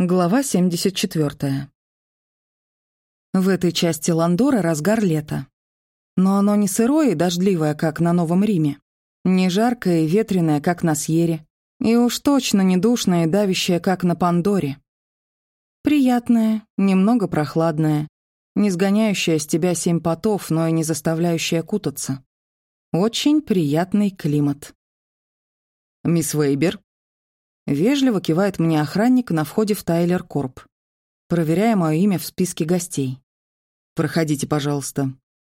Глава 74. В этой части Ландора разгар лета. Но оно не сырое и дождливое, как на Новом Риме, не жаркое и ветреное, как на Сьере, и уж точно не душное и давящее, как на Пандоре. Приятное, немного прохладное, не сгоняющее с тебя семь потов, но и не заставляющее кутаться. Очень приятный климат. «Мисс Вейбер», Вежливо кивает мне охранник на входе в Тайлер Корп, проверяя мое имя в списке гостей. «Проходите, пожалуйста.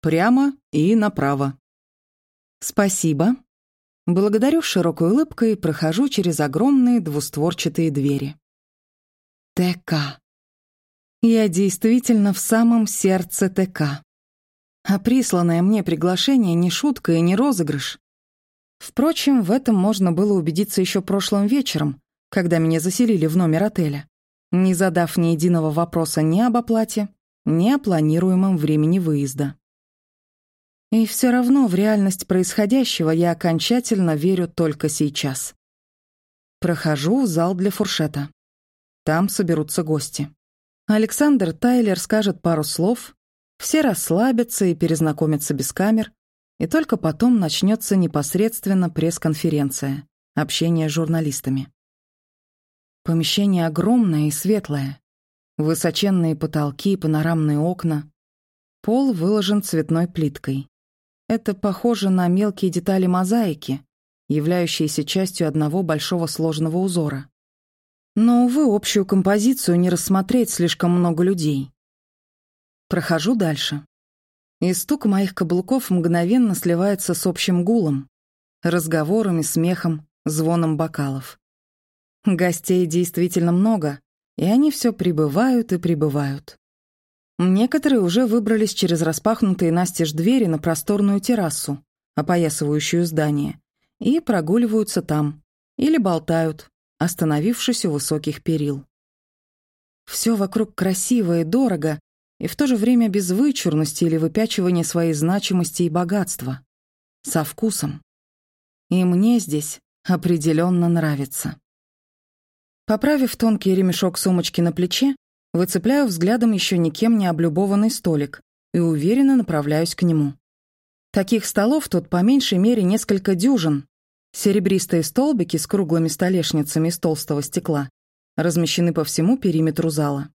Прямо и направо». «Спасибо». Благодарю широкой улыбкой прохожу через огромные двустворчатые двери. ТК. Я действительно в самом сердце ТК. А присланное мне приглашение не шутка и не розыгрыш. Впрочем, в этом можно было убедиться еще прошлым вечером, когда меня заселили в номер отеля, не задав ни единого вопроса ни об оплате, ни о планируемом времени выезда. И все равно в реальность происходящего я окончательно верю только сейчас. Прохожу в зал для фуршета. Там соберутся гости. Александр Тайлер скажет пару слов, все расслабятся и перезнакомятся без камер, и только потом начнется непосредственно пресс-конференция, общение с журналистами. Помещение огромное и светлое. Высоченные потолки, панорамные окна. Пол выложен цветной плиткой. Это похоже на мелкие детали мозаики, являющиеся частью одного большого сложного узора. Но, увы, общую композицию не рассмотреть слишком много людей. Прохожу дальше. И стук моих каблуков мгновенно сливается с общим гулом, разговорами, смехом, звоном бокалов. Гостей действительно много, и они все прибывают и прибывают. Некоторые уже выбрались через распахнутые настежь двери на просторную террасу, опоясывающую здание, и прогуливаются там, или болтают, остановившись у высоких перил. Все вокруг красиво и дорого, и в то же время без вычурности или выпячивания своей значимости и богатства. Со вкусом. И мне здесь определенно нравится. Поправив тонкий ремешок сумочки на плече, выцепляю взглядом еще никем не облюбованный столик и уверенно направляюсь к нему. Таких столов тут по меньшей мере несколько дюжин. Серебристые столбики с круглыми столешницами из толстого стекла размещены по всему периметру зала.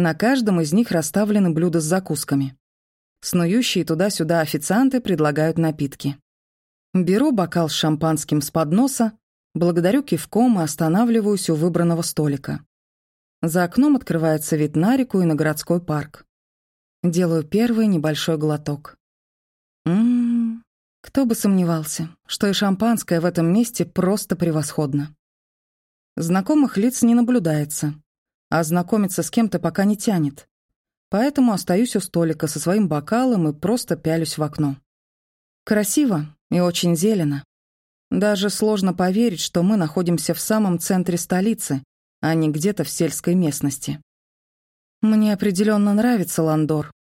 На каждом из них расставлены блюда с закусками. Снующие туда-сюда официанты предлагают напитки. Беру бокал с шампанским с подноса, благодарю кивком и останавливаюсь у выбранного столика. За окном открывается вид на реку и на городской парк. Делаю первый небольшой глоток. Ммм, кто бы сомневался, что и шампанское в этом месте просто превосходно. Знакомых лиц не наблюдается, а знакомиться с кем-то пока не тянет. Поэтому остаюсь у столика со своим бокалом и просто пялюсь в окно. Красиво и очень зелено. Даже сложно поверить, что мы находимся в самом центре столицы, а не где-то в сельской местности. Мне определенно нравится Ландор,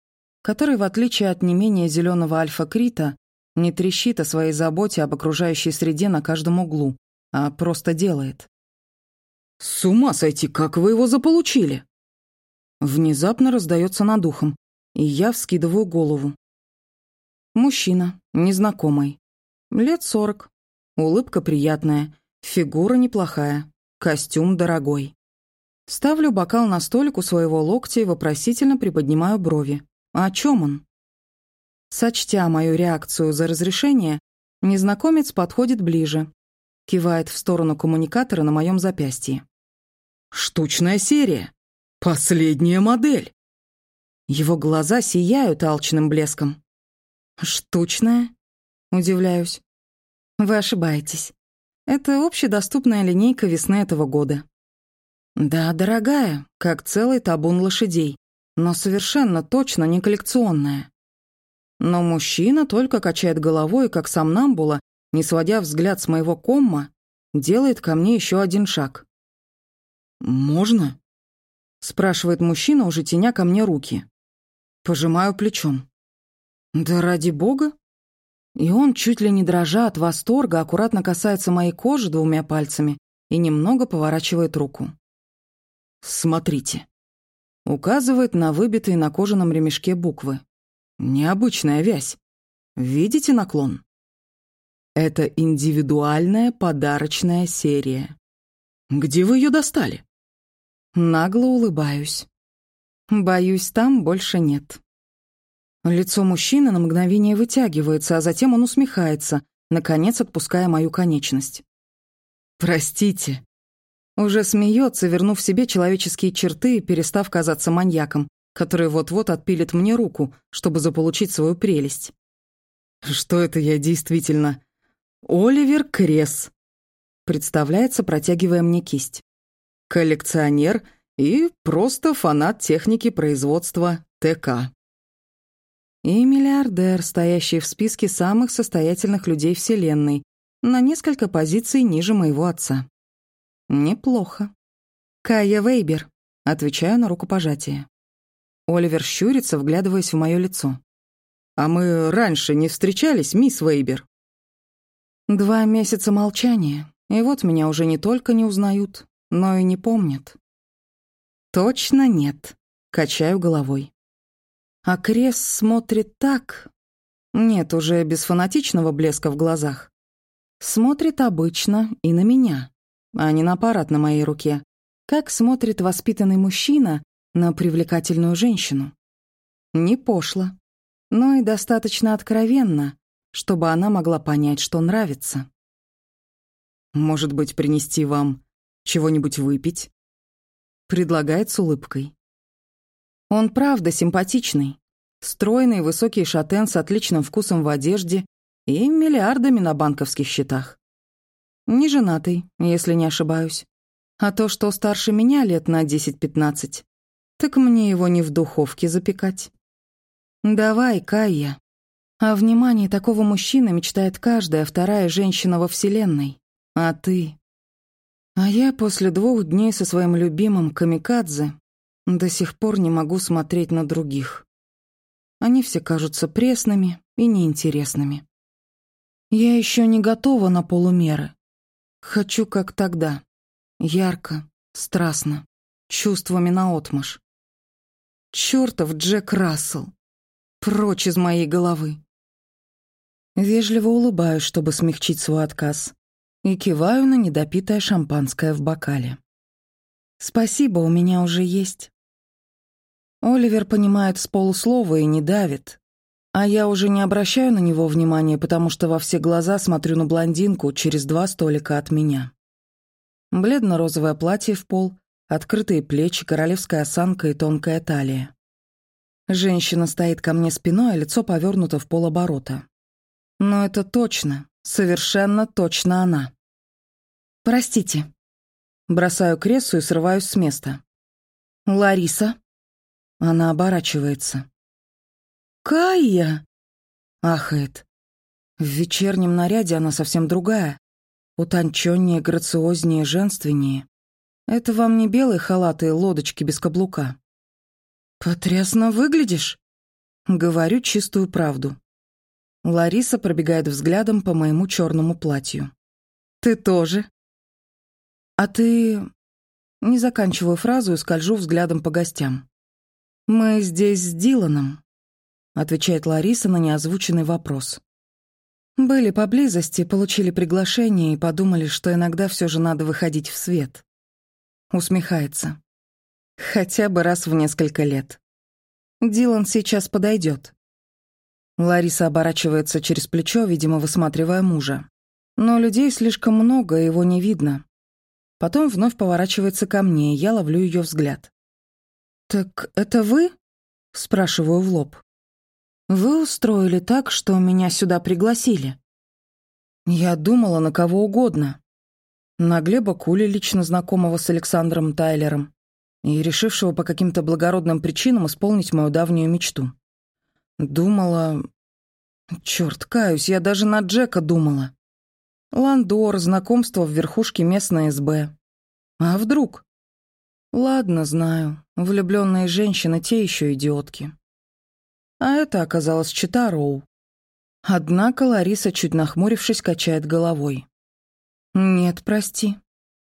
который, в отличие от не менее зеленого альфа-крита, не трещит о своей заботе об окружающей среде на каждом углу, а просто делает. «С ума сойти, как вы его заполучили?» Внезапно раздается над ухом, и я вскидываю голову. Мужчина, незнакомый. Лет сорок. Улыбка приятная, фигура неплохая, костюм дорогой. Ставлю бокал на столик у своего локтя и вопросительно приподнимаю брови. О чем он? Сочтя мою реакцию за разрешение, незнакомец подходит ближе, кивает в сторону коммуникатора на моем запястье. «Штучная серия. Последняя модель». Его глаза сияют алчным блеском. «Штучная?» — удивляюсь. «Вы ошибаетесь. Это общедоступная линейка весны этого года». «Да, дорогая, как целый табун лошадей, но совершенно точно не коллекционная». Но мужчина только качает головой, как сам Намбула, не сводя взгляд с моего комма, делает ко мне еще один шаг. «Можно?» — спрашивает мужчина, уже теня ко мне руки. Пожимаю плечом. «Да ради бога!» И он, чуть ли не дрожа от восторга, аккуратно касается моей кожи двумя пальцами и немного поворачивает руку. Смотрите. Указывает на выбитые на кожаном ремешке буквы. Необычная вязь. Видите наклон? Это индивидуальная подарочная серия. Где вы ее достали? Нагло улыбаюсь. Боюсь, там больше нет. Лицо мужчины на мгновение вытягивается, а затем он усмехается, наконец отпуская мою конечность. «Простите». Уже смеется, вернув себе человеческие черты и перестав казаться маньяком, который вот-вот отпилит мне руку, чтобы заполучить свою прелесть. «Что это я действительно?» «Оливер Кресс», представляется, протягивая мне кисть. «Коллекционер и просто фанат техники производства ТК». И миллиардер, стоящий в списке самых состоятельных людей Вселенной, на несколько позиций ниже моего отца. Неплохо. Кая Вейбер, отвечаю на рукопожатие. Оливер щурится, вглядываясь в мое лицо. «А мы раньше не встречались, мисс Вейбер?» Два месяца молчания, и вот меня уже не только не узнают, но и не помнят. Точно нет, качаю головой. А Крес смотрит так... Нет, уже без фанатичного блеска в глазах. Смотрит обычно и на меня, а не на аппарат на моей руке. Как смотрит воспитанный мужчина на привлекательную женщину. Не пошло, но и достаточно откровенно, чтобы она могла понять, что нравится. «Может быть, принести вам чего-нибудь выпить?» Предлагает с улыбкой. Он правда симпатичный. Стройный, высокий шатен с отличным вкусом в одежде и миллиардами на банковских счетах. Не женатый, если не ошибаюсь. А то, что старше меня лет на 10-15, так мне его не в духовке запекать. Давай, Кайя. О внимании такого мужчины мечтает каждая вторая женщина во Вселенной. А ты? А я после двух дней со своим любимым камикадзе до сих пор не могу смотреть на других. Они все кажутся пресными и неинтересными. Я еще не готова на полумеры. Хочу, как тогда. Ярко, страстно, чувствами наотмашь. Чёртов Джек Рассел. Прочь из моей головы. Вежливо улыбаюсь, чтобы смягчить свой отказ, и киваю на недопитое шампанское в бокале. Спасибо, у меня уже есть. Оливер понимает с полуслова и не давит. А я уже не обращаю на него внимания, потому что во все глаза смотрю на блондинку через два столика от меня. Бледно-розовое платье в пол, открытые плечи, королевская осанка и тонкая талия. Женщина стоит ко мне спиной, а лицо повернуто в полоборота. Но это точно, совершенно точно она. «Простите». Бросаю кресло и срываюсь с места. «Лариса?» Она оборачивается. «Кайя!» — ахает. В вечернем наряде она совсем другая. Утонченнее, грациознее, женственнее. Это вам не белые халаты и лодочки без каблука. «Потрясно выглядишь!» Говорю чистую правду. Лариса пробегает взглядом по моему черному платью. «Ты тоже?» «А ты...» Не заканчиваю фразу и скольжу взглядом по гостям. «Мы здесь с Диланом», — отвечает Лариса на неозвученный вопрос. «Были поблизости, получили приглашение и подумали, что иногда все же надо выходить в свет». Усмехается. «Хотя бы раз в несколько лет. Дилан сейчас подойдет. Лариса оборачивается через плечо, видимо, высматривая мужа. Но людей слишком много, его не видно. Потом вновь поворачивается ко мне, и я ловлю ее взгляд. «Так это вы?» — спрашиваю в лоб. «Вы устроили так, что меня сюда пригласили?» Я думала на кого угодно. На Глеба Кули, лично знакомого с Александром Тайлером, и решившего по каким-то благородным причинам исполнить мою давнюю мечту. Думала... Чёрт, каюсь, я даже на Джека думала. Ландор, знакомство в верхушке местной СБ. А вдруг? Ладно, знаю. Влюбленные женщины те еще идиотки. А это оказалось чита Роу. Однако Лариса, чуть нахмурившись, качает головой. «Нет, прости.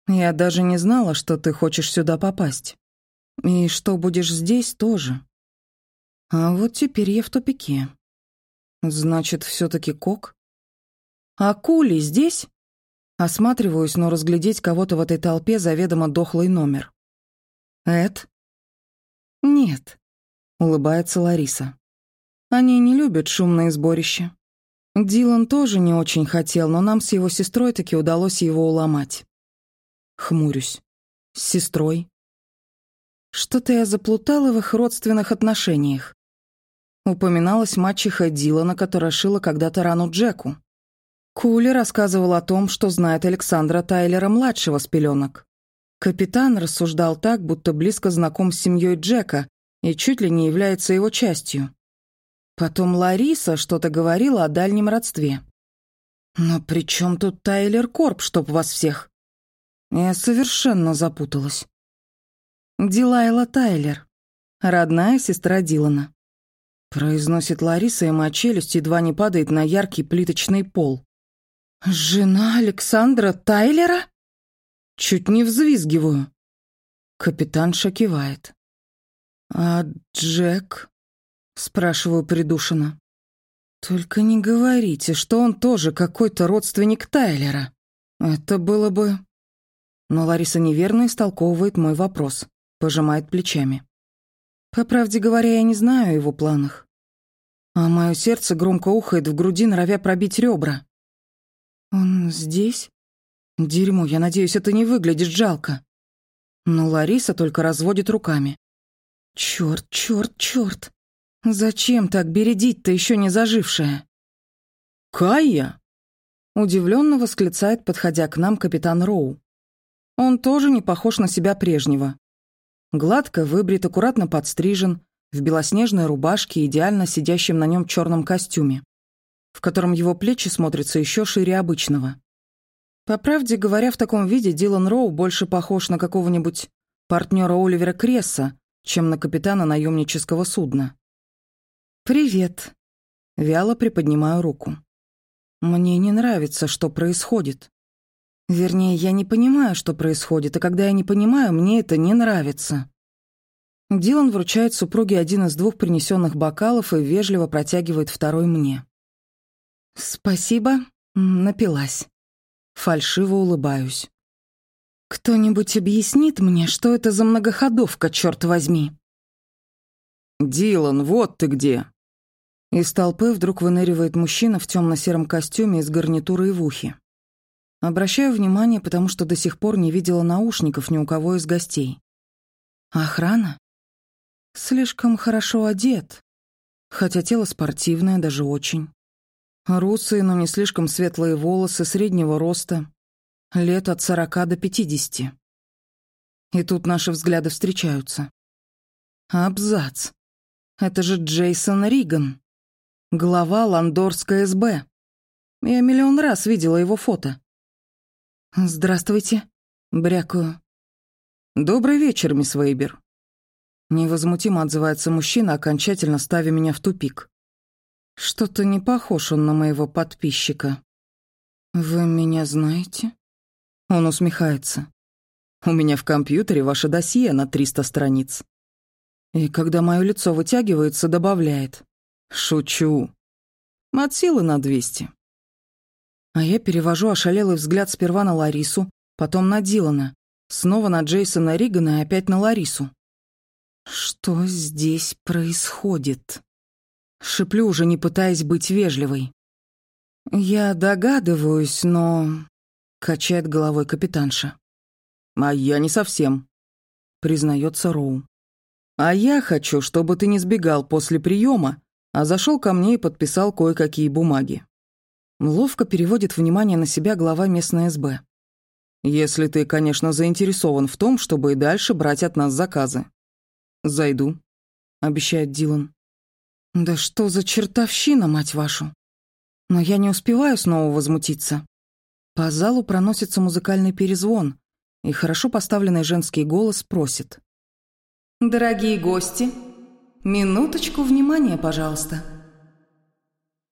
Я даже не знала, что ты хочешь сюда попасть». И что будешь здесь тоже. А вот теперь я в тупике. Значит, все таки Кок? А Кули здесь? Осматриваюсь, но разглядеть кого-то в этой толпе заведомо дохлый номер. Эд? Нет, улыбается Лариса. Они не любят шумные сборища. Дилан тоже не очень хотел, но нам с его сестрой таки удалось его уломать. Хмурюсь. С сестрой? Что-то я заплутала в их родственных отношениях. Упоминалась мачеха Дилана, которая шила когда-то рану Джеку. Кули рассказывал о том, что знает Александра Тайлера-младшего с пеленок. Капитан рассуждал так, будто близко знаком с семьей Джека и чуть ли не является его частью. Потом Лариса что-то говорила о дальнем родстве. Но при чем тут Тайлер Корп, чтоб вас всех? Я совершенно запуталась. Дилайла Тайлер, родная сестра Дилана. Произносит Лариса, и моя челюсть едва не падает на яркий плиточный пол. «Жена Александра Тайлера?» Чуть не взвизгиваю. Капитан кивает. «А Джек?» Спрашиваю придушенно. «Только не говорите, что он тоже какой-то родственник Тайлера. Это было бы...» Но Лариса неверно истолковывает мой вопрос, пожимает плечами. По правде говоря, я не знаю о его планах. А мое сердце громко ухает в груди, норовя пробить ребра. «Он здесь?» «Дерьмо, я надеюсь, это не выглядит жалко». Но Лариса только разводит руками. «Чёрт, чёрт, чёрт! Зачем так бередить-то еще не зажившее?» «Кайя?» Удивленно восклицает, подходя к нам капитан Роу. Он тоже не похож на себя прежнего. Гладко выбрит, аккуратно подстрижен, в белоснежной рубашке, идеально сидящем на нем черном костюме в котором его плечи смотрятся еще шире обычного. По правде говоря, в таком виде Дилан Роу больше похож на какого-нибудь партнера Оливера Кресса, чем на капитана наемнического судна. «Привет», — вяло приподнимаю руку. «Мне не нравится, что происходит. Вернее, я не понимаю, что происходит, и когда я не понимаю, мне это не нравится». Дилан вручает супруге один из двух принесенных бокалов и вежливо протягивает второй мне. «Спасибо, напилась». Фальшиво улыбаюсь. «Кто-нибудь объяснит мне, что это за многоходовка, черт возьми?» «Дилан, вот ты где!» Из толпы вдруг выныривает мужчина в темно-сером костюме с гарнитурой в ухе. Обращаю внимание, потому что до сих пор не видела наушников ни у кого из гостей. Охрана? Слишком хорошо одет. Хотя тело спортивное, даже очень. Русые, но не слишком светлые волосы, среднего роста. Лет от сорока до пятидесяти. И тут наши взгляды встречаются. Абзац. Это же Джейсон Риган. Глава Ландорской СБ. Я миллион раз видела его фото. «Здравствуйте», — брякаю. «Добрый вечер, мисс Вейбер». Невозмутимо отзывается мужчина, окончательно ставя меня в тупик. Что-то не похож он на моего подписчика. Вы меня знаете? Он усмехается. У меня в компьютере ваше досье на 300 страниц. И когда мое лицо вытягивается, добавляет. Шучу. От силы на 200. А я перевожу ошалелый взгляд сперва на Ларису, потом на Дилана, снова на Джейсона Ригана и опять на Ларису. Что здесь происходит? Шиплю уже, не пытаясь быть вежливой. «Я догадываюсь, но...» — качает головой капитанша. «А я не совсем», — признается Роу. «А я хочу, чтобы ты не сбегал после приема, а зашел ко мне и подписал кое-какие бумаги». Ловко переводит внимание на себя глава местной СБ. «Если ты, конечно, заинтересован в том, чтобы и дальше брать от нас заказы». «Зайду», — обещает Дилан. Да что за чертовщина, мать вашу? Но я не успеваю снова возмутиться. По залу проносится музыкальный перезвон, и хорошо поставленный женский голос просит. «Дорогие гости, минуточку внимания, пожалуйста».